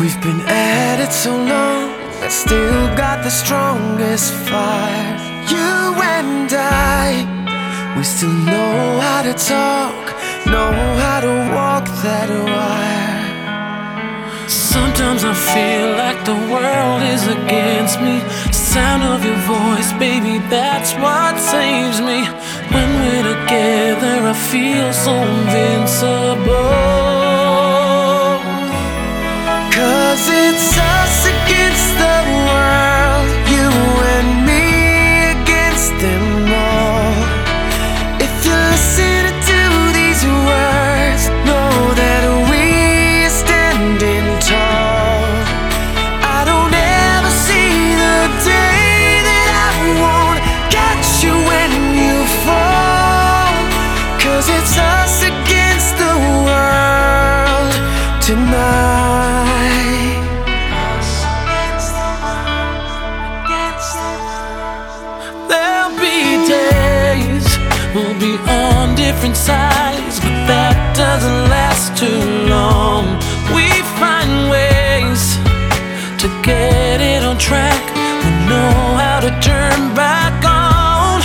We've been at it so long, I still got the strongest fire. You and I, we still know how to talk, know how to walk that wire. Sometimes I feel like the world is against me. Sound of your voice, baby, that's what saves me. When we're together, I feel so invincible. Tonight. There'll be days we'll be on different sides, but that doesn't last too long. We find ways to get it on track. We know how to turn back on.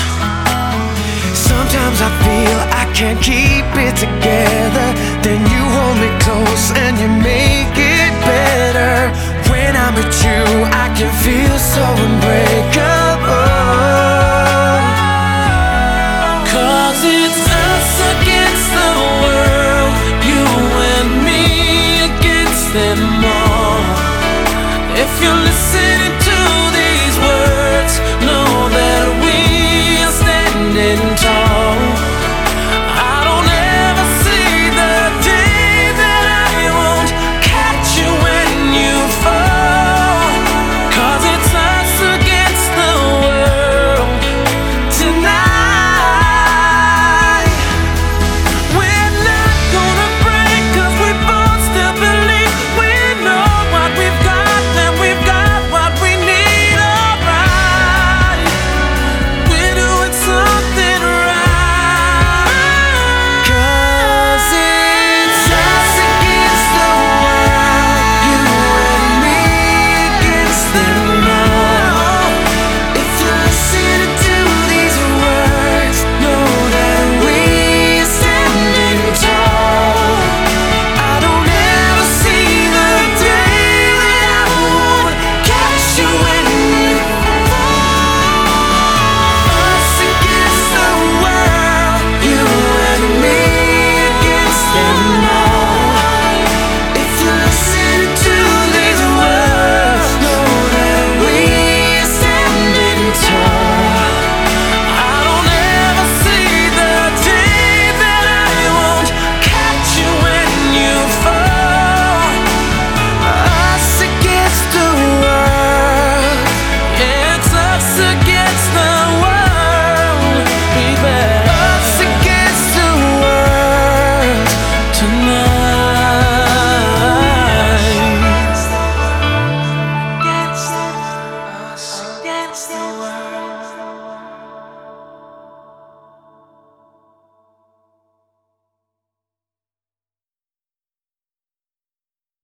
Sometimes I feel I can't keep it together worse and you make it better. When I'm with you, I can feel so unbreakable. Cause it's us against the world, you and me against them all. If you listen.